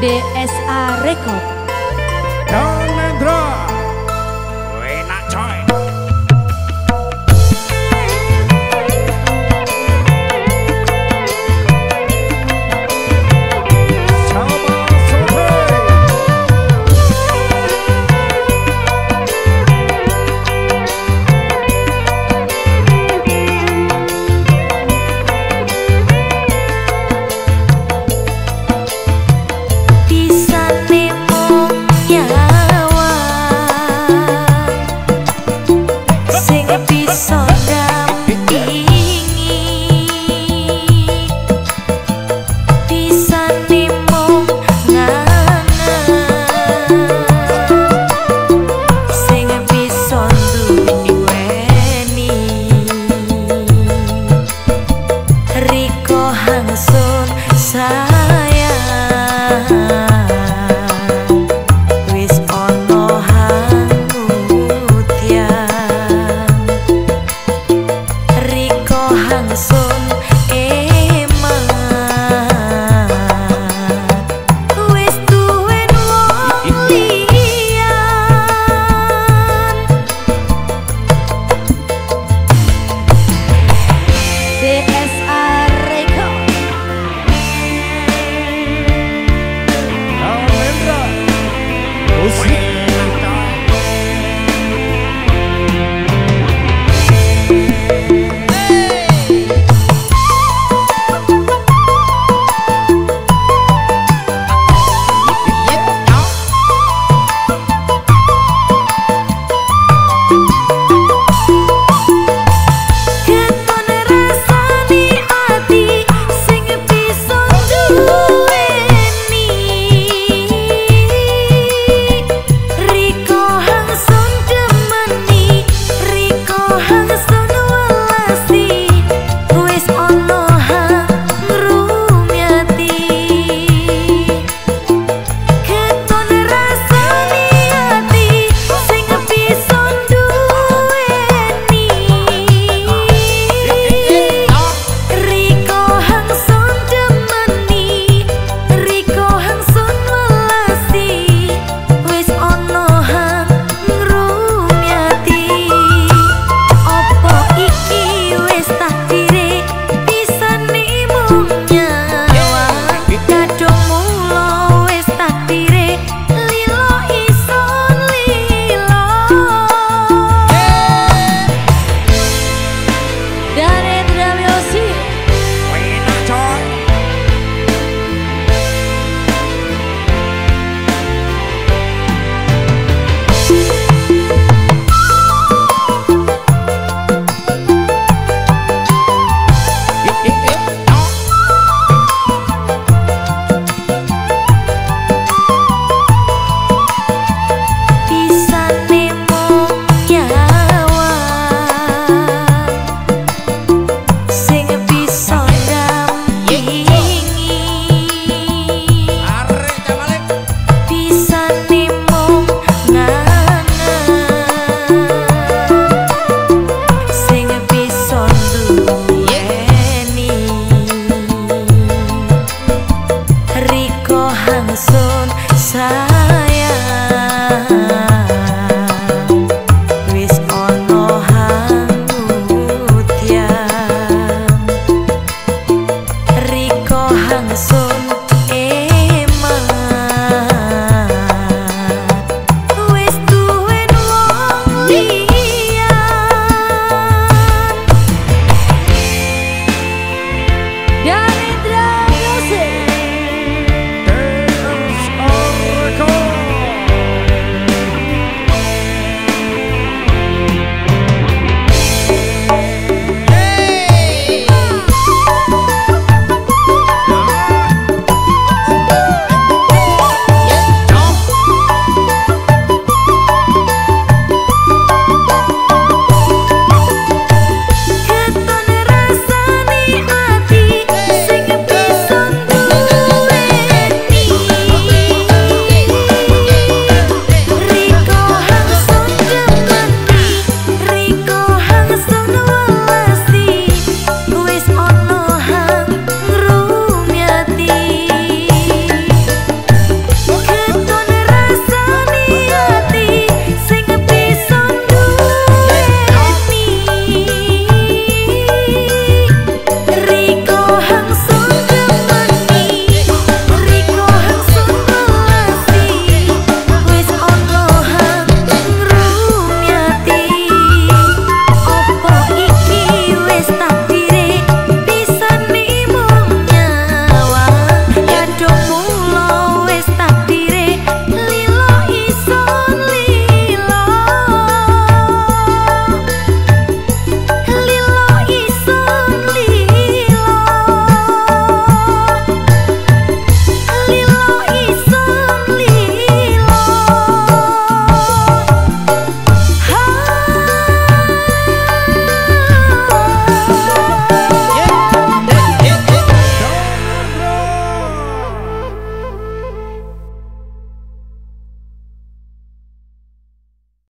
DSA Record. No kohangsun sa